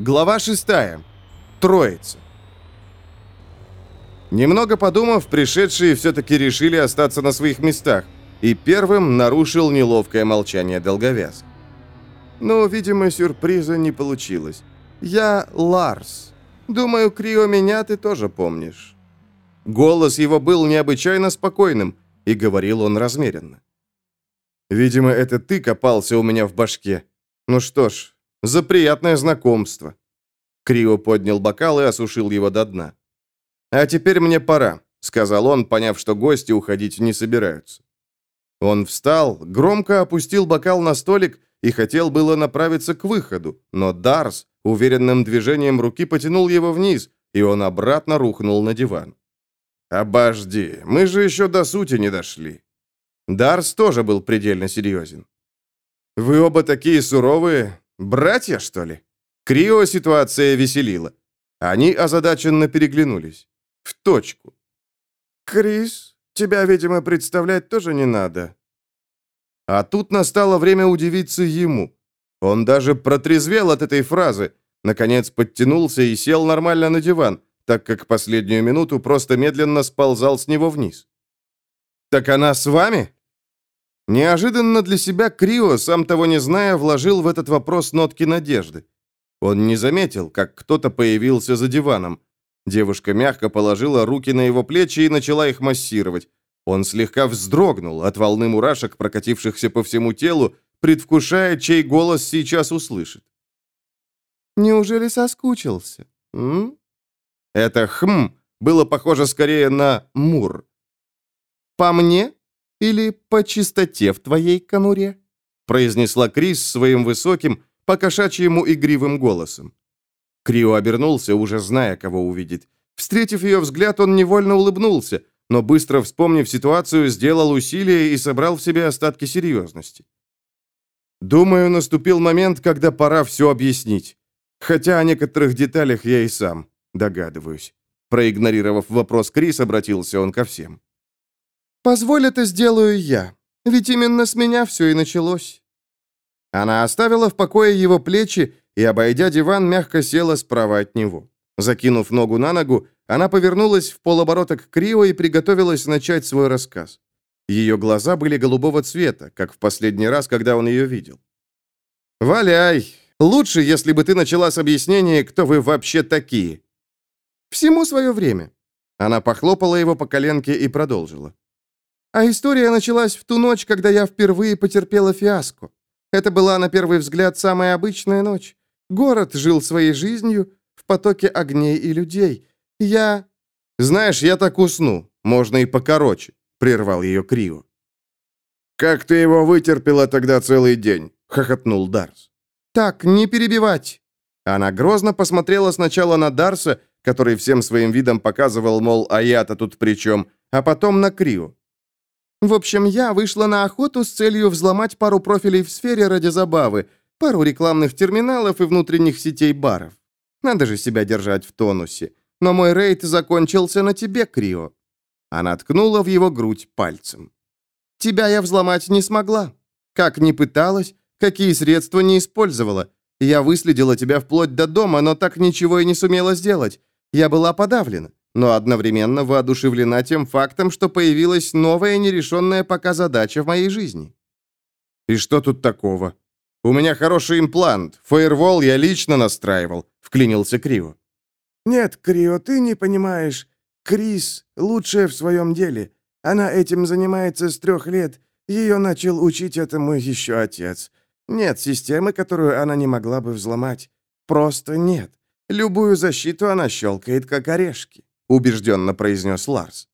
Глава 6. Троица. Немного подумав, пришедшие все-таки решили остаться на своих местах, и первым нарушил неловкое молчание долговяз. «Ну, видимо, сюрприза не получилось. Я Ларс. Думаю, Крио меня ты тоже помнишь». Голос его был необычайно спокойным, и говорил он размеренно. «Видимо, это ты копался у меня в башке. Ну что ж, за приятное знакомство». Крио поднял бокал и осушил его до дна. «А теперь мне пора», — сказал он, поняв, что гости уходить не собираются. Он встал, громко опустил бокал на столик и хотел было направиться к выходу, но Дарс уверенным движением руки потянул его вниз, и он обратно рухнул на диван. «Обожди, мы же еще до сути не дошли». Дарс тоже был предельно серьезен. «Вы оба такие суровые, Братья, что ли? Крио ситуация веселила. Они озадаченно переглянулись. В точку. «Крис, тебя, видимо, представлять тоже не надо». А тут настало время удивиться ему. Он даже протрезвел от этой фразы, наконец подтянулся и сел нормально на диван, так как последнюю минуту просто медленно сползал с него вниз. «Так она с вами?» Неожиданно для себя Крио, сам того не зная, вложил в этот вопрос нотки надежды. Он не заметил, как кто-то появился за диваном. Девушка мягко положила руки на его плечи и начала их массировать. Он слегка вздрогнул от волны мурашек, прокатившихся по всему телу, предвкушая, чей голос сейчас услышит. «Неужели соскучился? М?» Это «хм» было похоже скорее на «мур». «По мне?» Или по чистоте в твоей конуре?» произнесла Крис своим высоким, покошачьему игривым голосом. Крио обернулся, уже зная, кого увидит. Встретив ее взгляд, он невольно улыбнулся, но быстро вспомнив ситуацию, сделал усилие и собрал в себе остатки серьезности. «Думаю, наступил момент, когда пора все объяснить. Хотя о некоторых деталях я и сам догадываюсь». Проигнорировав вопрос Крис, обратился он ко всем. «Позволь это сделаю я, ведь именно с меня все и началось». Она оставила в покое его плечи и, обойдя диван, мягко села справа от него. Закинув ногу на ногу, она повернулась в полоборота к Крио и приготовилась начать свой рассказ. Ее глаза были голубого цвета, как в последний раз, когда он ее видел. «Валяй! Лучше, если бы ты начала с объяснения, кто вы вообще такие». «Всему свое время». Она похлопала его по коленке и продолжила. А история началась в ту ночь, когда я впервые потерпела фиаско. Это была, на первый взгляд, самая обычная ночь. Город жил своей жизнью в потоке огней и людей. Я... «Знаешь, я так усну. Можно и покороче», — прервал ее Крио. «Как ты его вытерпела тогда целый день?» — хохотнул Дарс. «Так, не перебивать!» Она грозно посмотрела сначала на Дарса, который всем своим видом показывал, мол, а я-то тут при чем, а потом на Крио. В общем, я вышла на охоту с целью взломать пару профилей в сфере ради забавы, пару рекламных терминалов и внутренних сетей баров. Надо же себя держать в тонусе. Но мой рейд закончился на тебе, Крио. Она ткнула в его грудь пальцем. Тебя я взломать не смогла. Как ни пыталась, какие средства не использовала. Я выследила тебя вплоть до дома, но так ничего и не сумела сделать. Я была подавлена но одновременно воодушевлена тем фактом, что появилась новая нерешенная пока задача в моей жизни. «И что тут такого? У меня хороший имплант. Фаервол я лично настраивал», — вклинился Крио. «Нет, Крио, ты не понимаешь. Крис лучшая в своем деле. Она этим занимается с трех лет. Ее начал учить этому еще отец. Нет системы, которую она не могла бы взломать. Просто нет. Любую защиту она щелкает, как орешки убежденно произнес Ларс.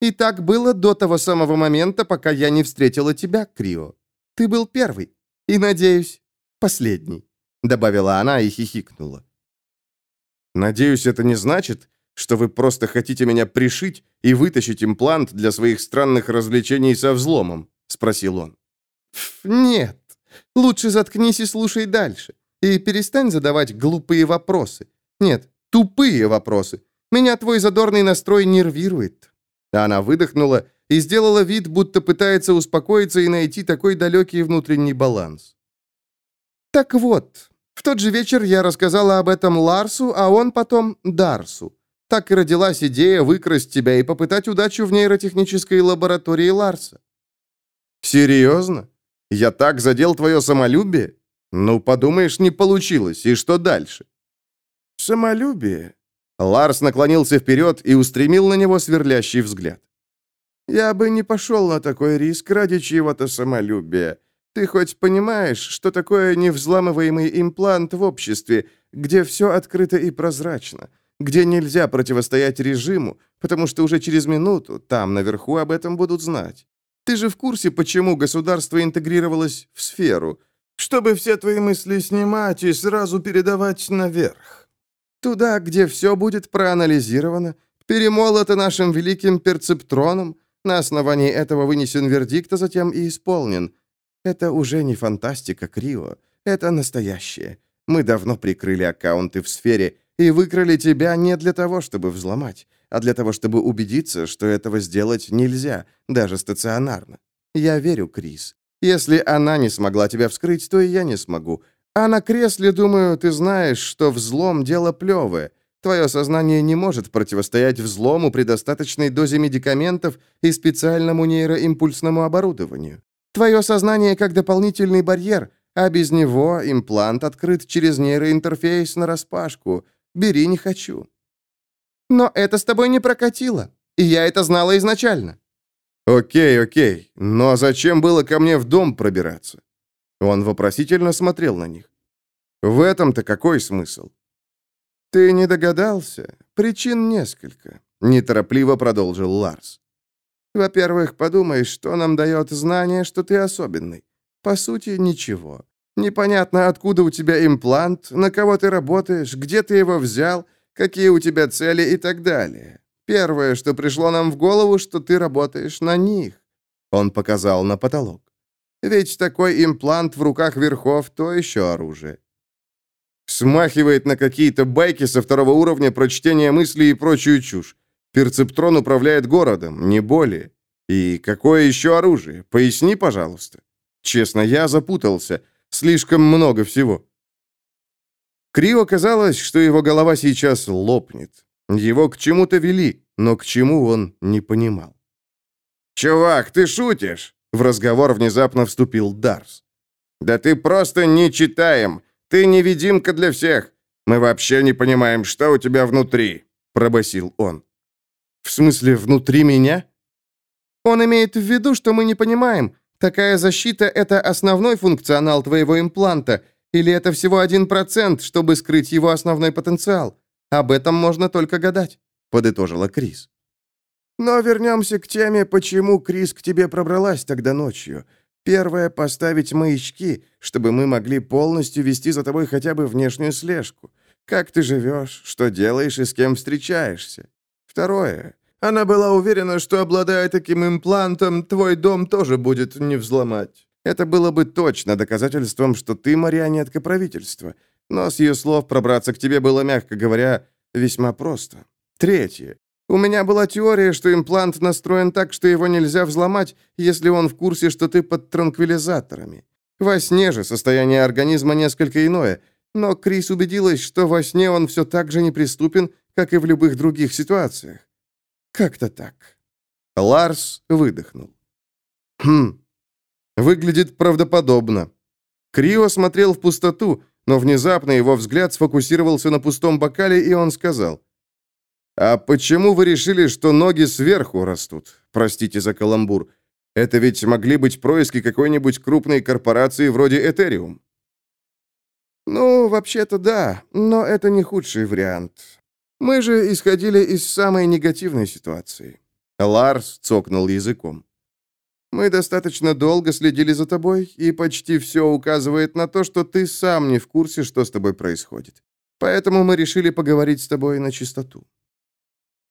«И так было до того самого момента, пока я не встретила тебя, Крио. Ты был первый и, надеюсь, последний», — добавила она и хихикнула. «Надеюсь, это не значит, что вы просто хотите меня пришить и вытащить имплант для своих странных развлечений со взломом?» — спросил он. «Нет. Лучше заткнись и слушай дальше. И перестань задавать глупые вопросы. Нет, тупые вопросы, меня твой задорный настрой нервирует». Она выдохнула и сделала вид, будто пытается успокоиться и найти такой далекий внутренний баланс. «Так вот, В тот же вечер я рассказала об этом Ларсу, а он потом Дарсу. Так и родилась идея выкрасть тебя и попытать удачу в нейротехнической лаборатории Ларса. Серьезно? Я так задел твое самолюбие? Ну, подумаешь, не получилось. И что дальше? Самолюбие? Ларс наклонился вперед и устремил на него сверлящий взгляд. «Я бы не пошел на такой риск ради чьего-то самолюбия. Ты хоть понимаешь, что такое невзламываемый имплант в обществе, где все открыто и прозрачно, где нельзя противостоять режиму, потому что уже через минуту там наверху об этом будут знать? Ты же в курсе, почему государство интегрировалось в сферу, чтобы все твои мысли снимать и сразу передавать наверх. Туда, где все будет проанализировано, перемолото нашим великим перцептроном, на основании этого вынесен вердикт, а затем и исполнен. Это уже не фантастика, Крио. Это настоящее. Мы давно прикрыли аккаунты в сфере и выкрали тебя не для того, чтобы взломать, а для того, чтобы убедиться, что этого сделать нельзя, даже стационарно. Я верю, Крис. Если она не смогла тебя вскрыть, то и я не смогу. А на кресле, думаю, ты знаешь, что взлом — дело плевое. Твое сознание не может противостоять взлому при достаточной дозе медикаментов и специальному нейроимпульсному оборудованию. Твое сознание как дополнительный барьер, а без него имплант открыт через нейроинтерфейс нараспашку. Бери, не хочу. Но это с тобой не прокатило, и я это знала изначально. Окей, окей, но зачем было ко мне в дом пробираться? Он вопросительно смотрел на них. В этом-то какой смысл? «Ты не догадался? Причин несколько», — неторопливо продолжил Ларс. «Во-первых, подумай, что нам дает знание, что ты особенный. По сути, ничего. Непонятно, откуда у тебя имплант, на кого ты работаешь, где ты его взял, какие у тебя цели и так далее. Первое, что пришло нам в голову, что ты работаешь на них». Он показал на потолок. «Ведь такой имплант в руках верхов — то еще оружие. Смахивает на какие-то байки со второго уровня про чтение мыслей и прочую чушь. Перцептрон управляет городом, не более. И какое еще оружие? Поясни, пожалуйста. Честно, я запутался. Слишком много всего. Крио казалось, что его голова сейчас лопнет. Его к чему-то вели, но к чему он не понимал. «Чувак, ты шутишь?» В разговор внезапно вступил Дарс. «Да ты просто не читаем. Ты невидимка для всех. Мы вообще не понимаем, что у тебя внутри», — пробасил он. «В смысле, внутри меня?» «Он имеет в виду, что мы не понимаем, такая защита — это основной функционал твоего импланта, или это всего один процент, чтобы скрыть его основной потенциал. Об этом можно только гадать», — подытожила Крис. «Но вернемся к теме, почему Крис к тебе пробралась тогда ночью. Первое — поставить маячки, чтобы мы могли полностью вести за тобой хотя бы внешнюю слежку. Как ты живешь, что делаешь и с кем встречаешься. Второе. Она была уверена, что, обладая таким имплантом, твой дом тоже будет не взломать. Это было бы точно доказательством, что ты марионетка правительства. Но с ее слов пробраться к тебе было, мягко говоря, весьма просто. Третье. У меня была теория, что имплант настроен так, что его нельзя взломать, если он в курсе, что ты под транквилизаторами. Во сне же состояние организма несколько иное, но Крис убедилась, что во сне он все так же неприступен, как и в любых других ситуациях. Как-то так. Ларс выдохнул. Хм. Выглядит правдоподобно. Крио смотрел в пустоту, но внезапно его взгляд сфокусировался на пустом бокале, и он сказал: «А почему вы решили, что ноги сверху растут? Простите за каламбур. Это ведь могли быть происки какой-нибудь крупной корпорации вроде Этериум». «Ну, вообще-то да, но это не худший вариант. Мы же исходили из самой негативной ситуации». Ларс цокнул языком. «Мы достаточно долго следили за тобой, и почти все указывает на то, что ты сам не в курсе, что с тобой происходит. Поэтому мы решили поговорить с тобой на чистоту».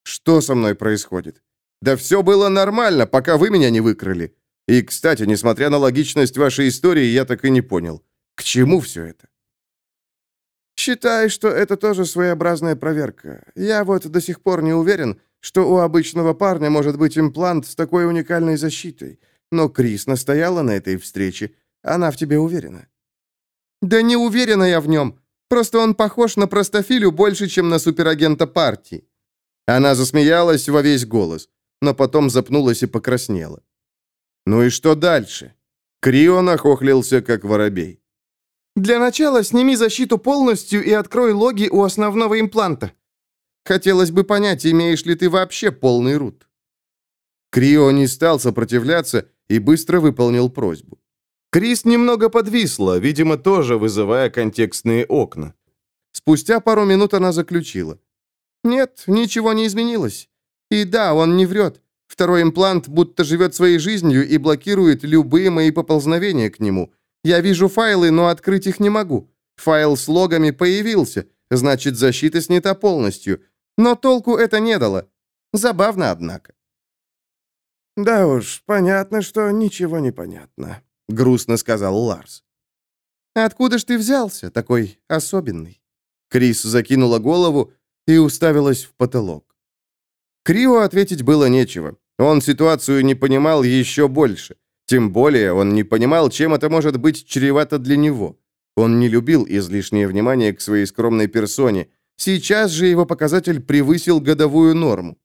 Что со мной происходит? Да все было нормально, пока вы меня не выкрали. И, кстати, несмотря на логичность вашей истории, я так и не понял, к чему все это? Считай, что это тоже своеобразная проверка. Я вот до сих пор не уверен, что у обычного парня может быть имплант с такой уникальной защитой. Но Крис настояла на этой встрече. Она в тебе уверена. «Да не уверена я в нем. Просто он похож на простофилю больше, чем на суперагента партии». Она засмеялась во весь голос, но потом запнулась и покраснела. «Ну и что дальше?» Крио нахохлился, как воробей. «Для начала сними защиту полностью и открой логи у основного импланта. Хотелось бы понять, имеешь ли ты вообще полный рут». Крио не стал сопротивляться и быстро выполнил просьбу. Крис немного подвисла, видимо, тоже вызывая контекстные окна. Спустя пару минут она заключила. «Нет, ничего не изменилось. И да, он не врет. Второй имплант будто живет своей жизнью и блокирует любые мои поползновения к нему. Я вижу файлы, но открыть их не могу. Файл с логами появился, значит, защита снята полностью. Но толку это не дало. Забавно, однако. «Да уж, понятно, что ничего не понятно», — грустно сказал Ларс. «Откуда ж ты взялся, такой особенный?» Крис закинула голову и уставилась в потолок. Крио ответить было нечего. Он ситуацию не понимал еще больше. Тем более он не понимал, чем это может быть чревато для него. Он не любил излишнее внимание к своей скромной персоне. Сейчас же его показатель превысил годовую норму.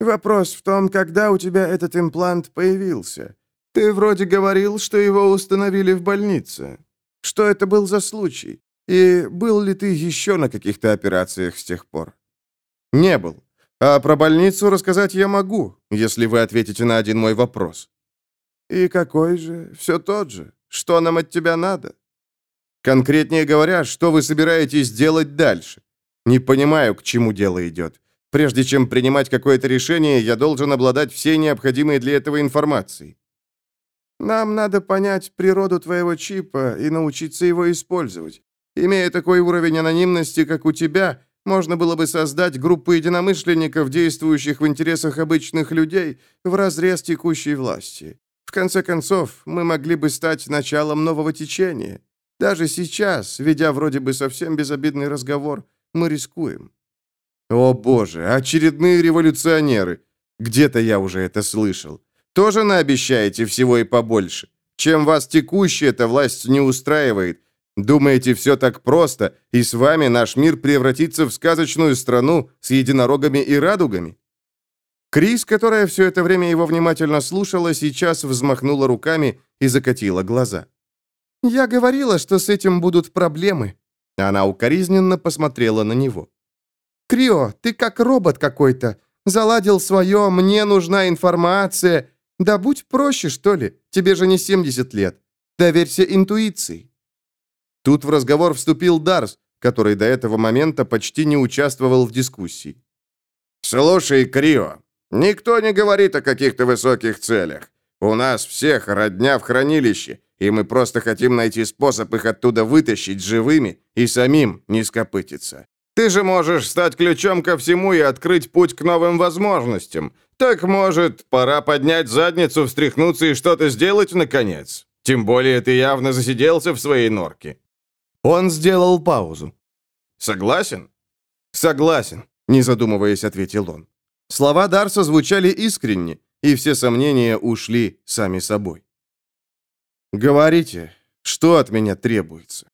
«Вопрос в том, когда у тебя этот имплант появился. Ты вроде говорил, что его установили в больнице. Что это был за случай? И был ли ты еще на каких-то операциях с тех пор?» «Не был. А про больницу рассказать я могу, если вы ответите на один мой вопрос». «И какой же? Все тот же. Что нам от тебя надо?» «Конкретнее говоря, что вы собираетесь делать дальше? Не понимаю, к чему дело идет. Прежде чем принимать какое-то решение, я должен обладать всей необходимой для этого информацией». «Нам надо понять природу твоего чипа и научиться его использовать. Имея такой уровень анонимности, как у тебя, можно было бы создать группу единомышленников, действующих в интересах обычных людей, в разрез текущей власти. В конце концов, мы могли бы стать началом нового течения. Даже сейчас, ведя вроде бы совсем безобидный разговор, мы рискуем. О боже, очередные революционеры. Где-то я уже это слышал. Тоже наобещаете всего и побольше. Чем вас текущая эта власть не устраивает, Думаете, все так просто, и с вами наш мир превратится в сказочную страну с единорогами и радугами? Крис, которая все это время его внимательно слушала, сейчас взмахнула руками и закатила глаза. «Я говорила, что с этим будут проблемы». Она укоризненно посмотрела на него. «Крио, ты как робот какой-то. Заладил свое, мне нужна информация. Да будь проще, что ли, тебе же не 70 лет. Доверься интуиции». Тут в разговор вступил Дарс, который до этого момента почти не участвовал в дискуссии. «Слушай, Крио, никто не говорит о каких-то высоких целях. У нас всех родня в хранилище, и мы просто хотим найти способ их оттуда вытащить живыми и самим не скопытиться. Ты же можешь стать ключом ко всему и открыть путь к новым возможностям. Так, может, пора поднять задницу, встряхнуться и что-то сделать, наконец? Тем более ты явно засиделся в своей норке». Он сделал паузу. «Согласен?» «Согласен», — не задумываясь, ответил он. Слова Дарса звучали искренне, и все сомнения ушли сами собой. «Говорите, что от меня требуется?»